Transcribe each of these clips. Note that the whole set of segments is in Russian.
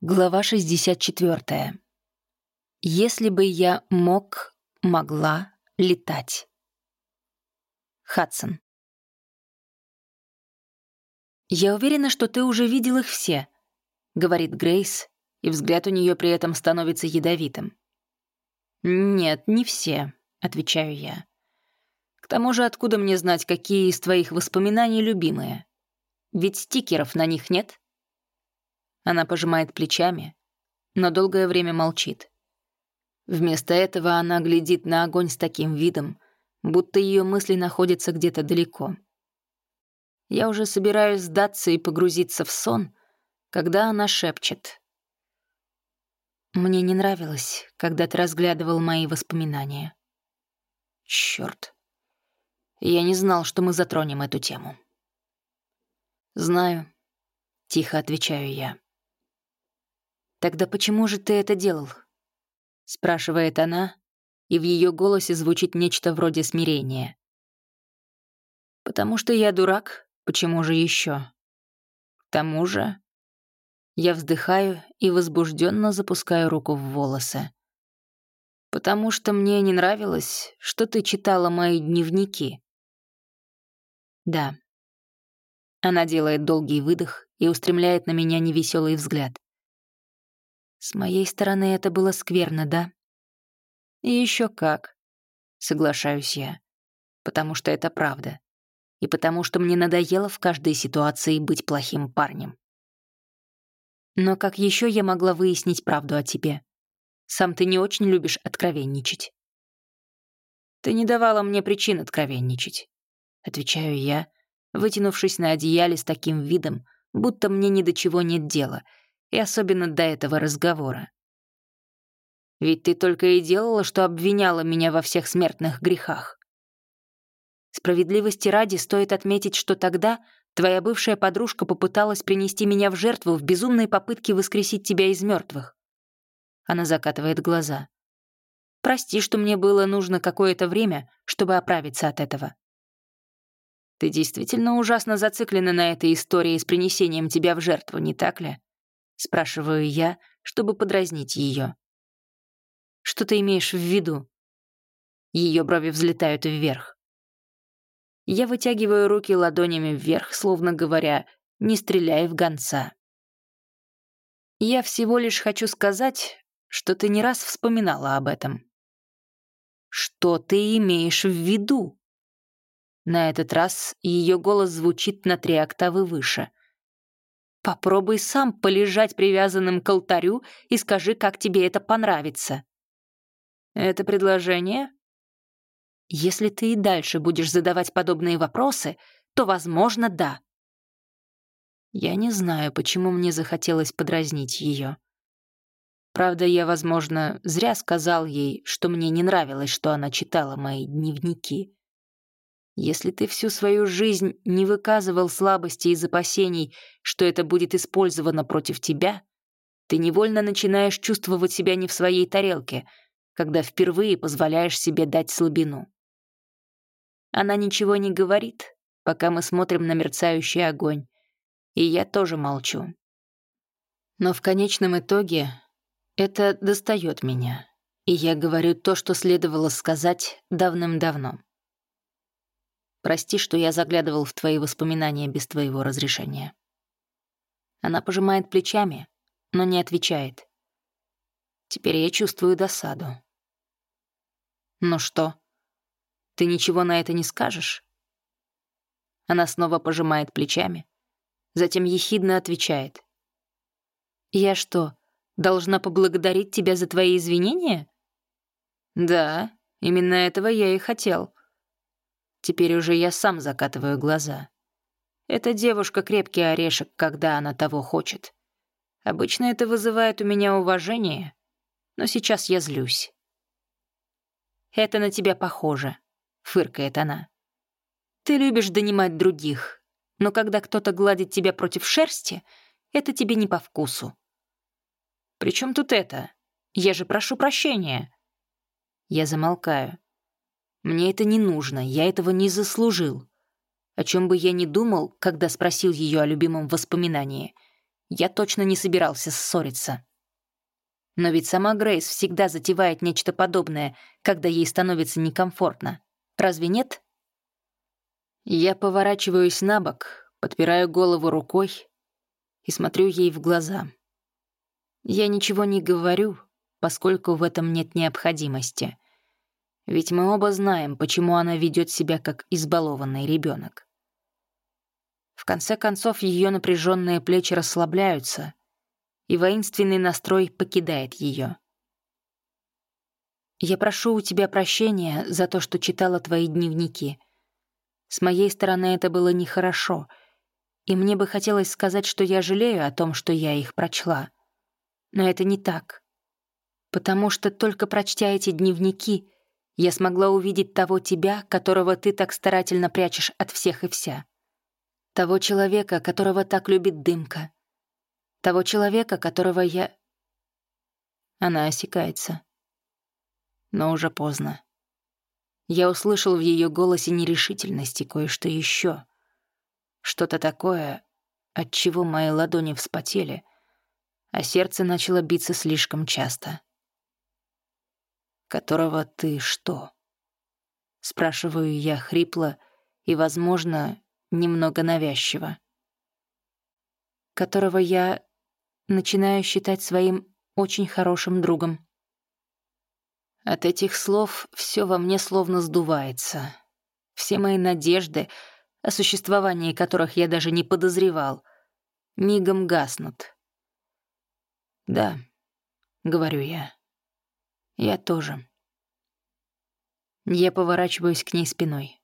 Глава 64. Если бы я мог, могла летать. Хадсон. «Я уверена, что ты уже видел их все», — говорит Грейс, и взгляд у нее при этом становится ядовитым. «Нет, не все», — отвечаю я. «К тому же откуда мне знать, какие из твоих воспоминаний любимые? Ведь стикеров на них нет?» Она пожимает плечами, но долгое время молчит. Вместо этого она глядит на огонь с таким видом, будто ее мысли находятся где-то далеко. Я уже собираюсь сдаться и погрузиться в сон, когда она шепчет. «Мне не нравилось, когда ты разглядывал мои воспоминания». Черт, Я не знал, что мы затронем эту тему. «Знаю», — тихо отвечаю я. «Тогда почему же ты это делал?» — спрашивает она, и в ее голосе звучит нечто вроде смирения. «Потому что я дурак, почему же еще? К тому же...» Я вздыхаю и возбужденно запускаю руку в волосы. «Потому что мне не нравилось, что ты читала мои дневники». «Да». Она делает долгий выдох и устремляет на меня невеселый взгляд. С моей стороны это было скверно, да? И еще как. Соглашаюсь я. Потому что это правда. И потому что мне надоело в каждой ситуации быть плохим парнем. Но как еще я могла выяснить правду о тебе? Сам ты не очень любишь откровенничать. Ты не давала мне причин откровенничать. Отвечаю я, вытянувшись на одеяле с таким видом, будто мне ни до чего нет дела — и особенно до этого разговора. Ведь ты только и делала, что обвиняла меня во всех смертных грехах. Справедливости ради стоит отметить, что тогда твоя бывшая подружка попыталась принести меня в жертву в безумной попытке воскресить тебя из мертвых. Она закатывает глаза. Прости, что мне было нужно какое-то время, чтобы оправиться от этого. Ты действительно ужасно зациклена на этой истории с принесением тебя в жертву, не так ли? Спрашиваю я, чтобы подразнить ее. Что ты имеешь в виду? Ее брови взлетают вверх. Я вытягиваю руки ладонями вверх, словно говоря, не стреляй в гонца. Я всего лишь хочу сказать, что ты не раз вспоминала об этом. Что ты имеешь в виду? На этот раз ее голос звучит на три октавы выше. Попробуй сам полежать привязанным к алтарю и скажи, как тебе это понравится. Это предложение? Если ты и дальше будешь задавать подобные вопросы, то, возможно, да. Я не знаю, почему мне захотелось подразнить ее. Правда, я, возможно, зря сказал ей, что мне не нравилось, что она читала мои дневники. Если ты всю свою жизнь не выказывал слабости из опасений, что это будет использовано против тебя, ты невольно начинаешь чувствовать себя не в своей тарелке, когда впервые позволяешь себе дать слабину. Она ничего не говорит, пока мы смотрим на мерцающий огонь, и я тоже молчу. Но в конечном итоге это достает меня, и я говорю то, что следовало сказать давным-давно. Прости, что я заглядывал в твои воспоминания без твоего разрешения». Она пожимает плечами, но не отвечает. Теперь я чувствую досаду. «Ну что, ты ничего на это не скажешь?» Она снова пожимает плечами, затем ехидно отвечает. «Я что, должна поблагодарить тебя за твои извинения?» «Да, именно этого я и хотел», Теперь уже я сам закатываю глаза. Эта девушка крепкий орешек, когда она того хочет. Обычно это вызывает у меня уважение, но сейчас я злюсь. «Это на тебя похоже», — фыркает она. «Ты любишь донимать других, но когда кто-то гладит тебя против шерсти, это тебе не по вкусу». «При чем тут это? Я же прошу прощения». Я замолкаю. Мне это не нужно, я этого не заслужил. О чем бы я ни думал, когда спросил ее о любимом воспоминании, я точно не собирался ссориться. Но ведь сама Грейс всегда затевает нечто подобное, когда ей становится некомфортно. Разве нет? Я поворачиваюсь на бок, подпираю голову рукой и смотрю ей в глаза. Я ничего не говорю, поскольку в этом нет необходимости. Ведь мы оба знаем, почему она ведет себя как избалованный ребенок. В конце концов, ее напряженные плечи расслабляются, и воинственный настрой покидает ее. «Я прошу у тебя прощения за то, что читала твои дневники. С моей стороны это было нехорошо, и мне бы хотелось сказать, что я жалею о том, что я их прочла. Но это не так. Потому что только прочтя эти дневники, я смогла увидеть того тебя, которого ты так старательно прячешь от всех и вся. Того человека, которого так любит дымка, того человека, которого я...» Она осекается. Но уже поздно. Я услышал в ее голосе нерешительности кое-что еще. Что-то такое, от чего мои ладони вспотели, а сердце начало биться слишком часто. «Которого ты что?» Спрашиваю я хрипло и, возможно, немного навязчиво. «Которого я начинаю считать своим очень хорошим другом. От этих слов все во мне словно сдувается. Все мои надежды, о существовании которых я даже не подозревал, мигом гаснут. «Да», — говорю я, — «я тоже». Я поворачиваюсь к ней спиной.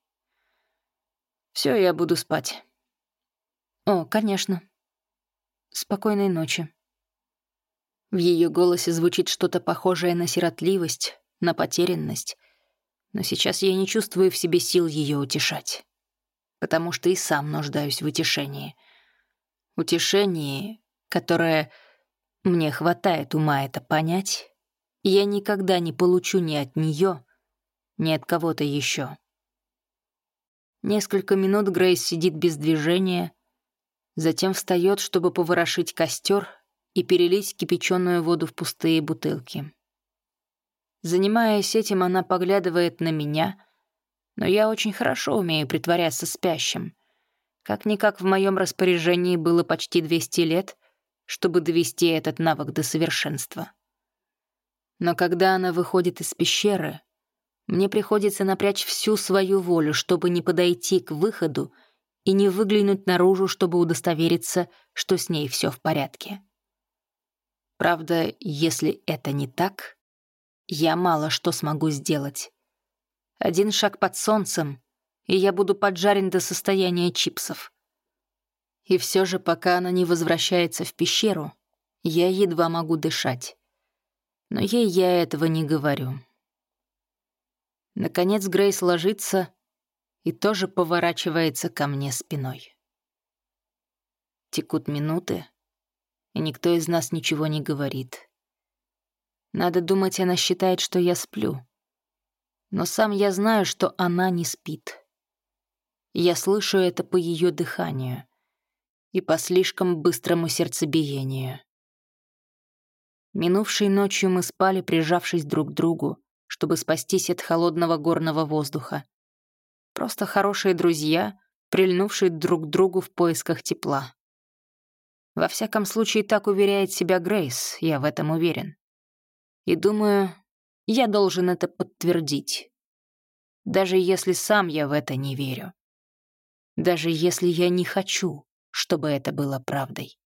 Все, я буду спать». «О, конечно. Спокойной ночи». В ее голосе звучит что-то похожее на сиротливость, на потерянность. Но сейчас я не чувствую в себе сил ее утешать. Потому что и сам нуждаюсь в утешении. Утешении, которое мне хватает ума это понять, я никогда не получу ни от нее, ни от кого-то еще. Несколько минут Грейс сидит без движения, затем встает, чтобы поворошить костер и перелить кипяченую воду в пустые бутылки. Занимаясь этим, она поглядывает на меня, но я очень хорошо умею притворяться спящим. Как-никак в моем распоряжении было почти 200 лет, чтобы довести этот навык до совершенства. Но когда она выходит из пещеры, мне приходится напрячь всю свою волю, чтобы не подойти к выходу и не выглянуть наружу, чтобы удостовериться, что с ней все в порядке. Правда, если это не так, я мало что смогу сделать. Один шаг под солнцем, и я буду поджарен до состояния чипсов. И все же, пока она не возвращается в пещеру, я едва могу дышать. Но ей я этого не говорю. Наконец Грейс ложится и тоже поворачивается ко мне спиной. Текут минуты, и никто из нас ничего не говорит. Надо думать, она считает, что я сплю. Но сам я знаю, что она не спит. Я слышу это по ее дыханию и по слишком быстрому сердцебиению. Минувшей ночью мы спали, прижавшись друг к другу, чтобы спастись от холодного горного воздуха. Просто хорошие друзья, прильнувшие друг к другу в поисках тепла. Во всяком случае, так уверяет себя Грейс, я в этом уверен. И думаю, я должен это подтвердить. Даже если сам я в это не верю. Даже если я не хочу, чтобы это было правдой.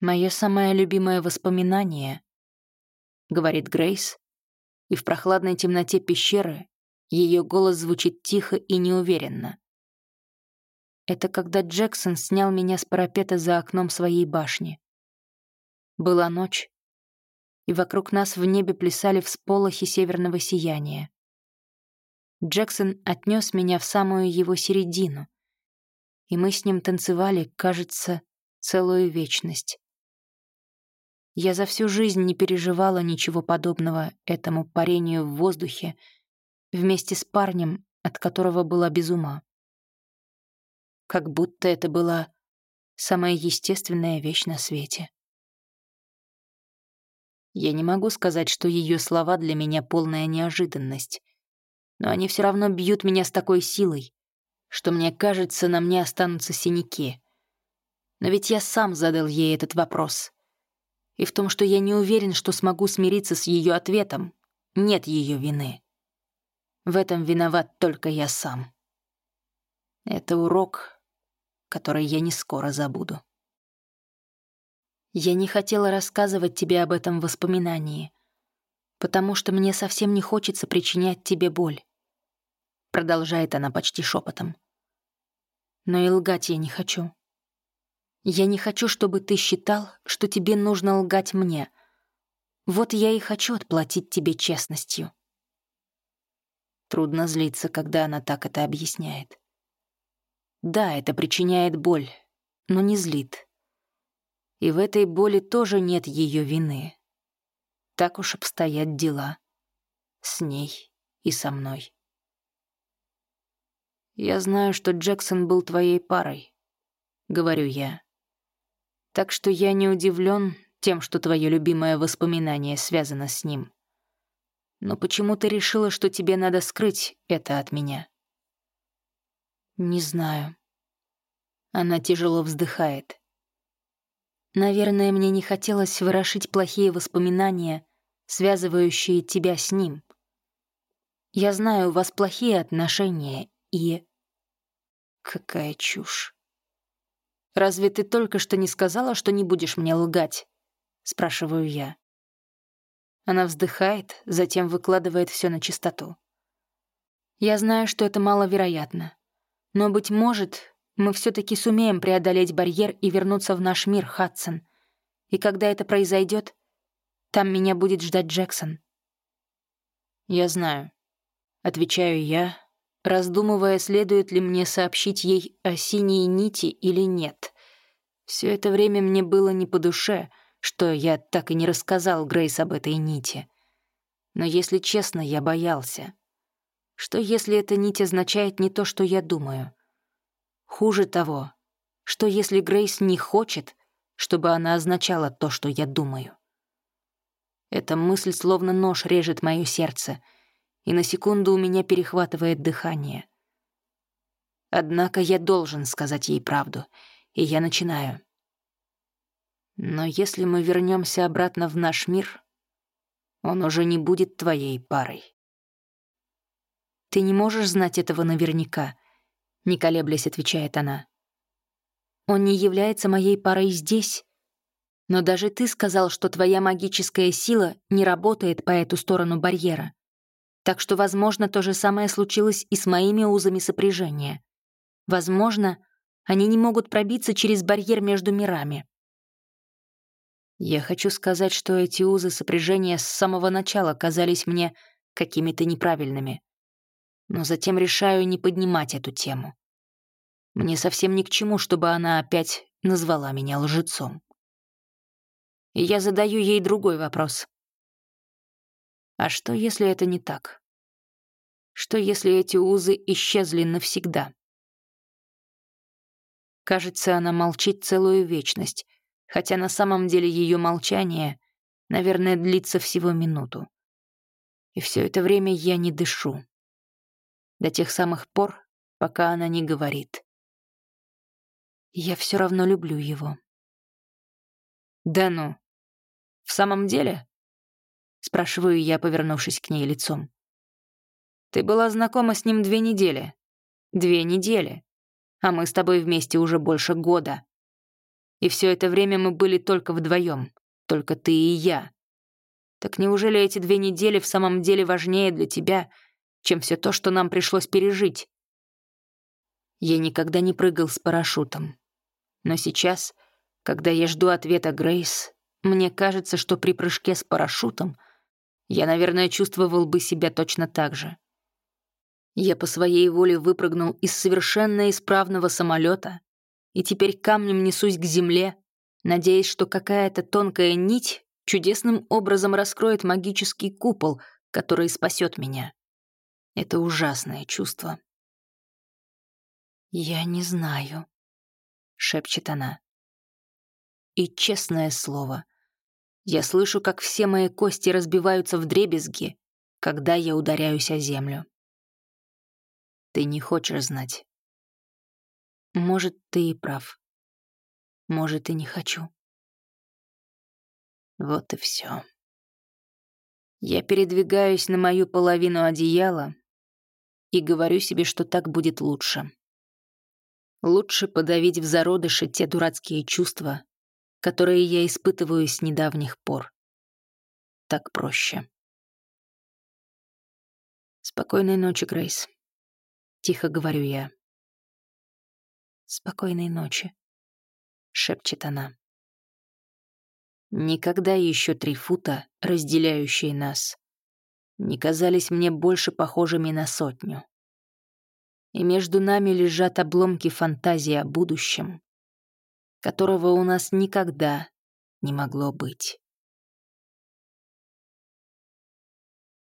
«Мое самое любимое воспоминание», — говорит Грейс, и в прохладной темноте пещеры ее голос звучит тихо и неуверенно. Это когда Джексон снял меня с парапета за окном своей башни. Была ночь, и вокруг нас в небе плясали всполохи северного сияния. Джексон отнес меня в самую его середину, и мы с ним танцевали, кажется, целую вечность. Я за всю жизнь не переживала ничего подобного этому парению в воздухе вместе с парнем, от которого была без ума как будто это была самая естественная вещь на свете. Я не могу сказать, что ее слова для меня полная неожиданность, но они все равно бьют меня с такой силой, что мне кажется, на мне останутся синяки. Но ведь я сам задал ей этот вопрос. И в том, что я не уверен, что смогу смириться с ее ответом, нет ее вины. В этом виноват только я сам. Это урок, который я не скоро забуду. Я не хотела рассказывать тебе об этом воспоминании, потому что мне совсем не хочется причинять тебе боль. Продолжает она почти шепотом. Но и лгать я не хочу. Я не хочу, чтобы ты считал, что тебе нужно лгать мне. Вот я и хочу отплатить тебе честностью. Трудно злиться, когда она так это объясняет. Да, это причиняет боль, но не злит. И в этой боли тоже нет ее вины. Так уж обстоят дела. С ней и со мной. «Я знаю, что Джексон был твоей парой», — говорю я. «Так что я не удивлен тем, что твое любимое воспоминание связано с ним. Но почему ты решила, что тебе надо скрыть это от меня?» «Не знаю». Она тяжело вздыхает. Наверное, мне не хотелось ворошить плохие воспоминания, связывающие тебя с ним. Я знаю, у вас плохие отношения, и... Какая чушь. «Разве ты только что не сказала, что не будешь мне лгать?» — спрашиваю я. Она вздыхает, затем выкладывает все на чистоту. Я знаю, что это маловероятно. Но, быть может, мы все-таки сумеем преодолеть барьер и вернуться в наш мир, Хадсон. И когда это произойдет, там меня будет ждать Джексон. Я знаю. Отвечаю я, раздумывая, следует ли мне сообщить ей о синей нити или нет. Все это время мне было не по душе, что я так и не рассказал Грейс об этой нити. Но, если честно, я боялся. Что если эта нить означает не то, что я думаю? Хуже того, что если Грейс не хочет, чтобы она означала то, что я думаю? Эта мысль словно нож режет мое сердце, и на секунду у меня перехватывает дыхание. Однако я должен сказать ей правду, и я начинаю. Но если мы вернемся обратно в наш мир, он уже не будет твоей парой. Ты не можешь знать этого наверняка, — не колеблясь отвечает она. «Он не является моей парой здесь. Но даже ты сказал, что твоя магическая сила не работает по эту сторону барьера. Так что, возможно, то же самое случилось и с моими узами сопряжения. Возможно, они не могут пробиться через барьер между мирами». Я хочу сказать, что эти узы сопряжения с самого начала казались мне какими-то неправильными но затем решаю не поднимать эту тему. Мне совсем ни к чему, чтобы она опять назвала меня лжецом. И я задаю ей другой вопрос. А что, если это не так? Что, если эти узы исчезли навсегда? Кажется, она молчит целую вечность, хотя на самом деле ее молчание, наверное, длится всего минуту. И все это время я не дышу до тех самых пор, пока она не говорит. Я все равно люблю его. «Да ну, в самом деле?» — спрашиваю я, повернувшись к ней лицом. «Ты была знакома с ним две недели. Две недели. А мы с тобой вместе уже больше года. И все это время мы были только вдвоем, только ты и я. Так неужели эти две недели в самом деле важнее для тебя, чем все то, что нам пришлось пережить. Я никогда не прыгал с парашютом. Но сейчас, когда я жду ответа Грейс, мне кажется, что при прыжке с парашютом я, наверное, чувствовал бы себя точно так же. Я по своей воле выпрыгнул из совершенно исправного самолета и теперь камнем несусь к земле, надеясь, что какая-то тонкая нить чудесным образом раскроет магический купол, который спасет меня. Это ужасное чувство. «Я не знаю», — шепчет она. И честное слово, я слышу, как все мои кости разбиваются в дребезги, когда я ударяюсь о землю. Ты не хочешь знать. Может, ты и прав. Может, и не хочу. Вот и все. Я передвигаюсь на мою половину одеяла и говорю себе, что так будет лучше. Лучше подавить в зародыше те дурацкие чувства, которые я испытываю с недавних пор. Так проще. «Спокойной ночи, Грейс», — тихо говорю я. «Спокойной ночи», — шепчет она. Никогда еще три фута, разделяющие нас, не казались мне больше похожими на сотню. И между нами лежат обломки фантазии о будущем, которого у нас никогда не могло быть.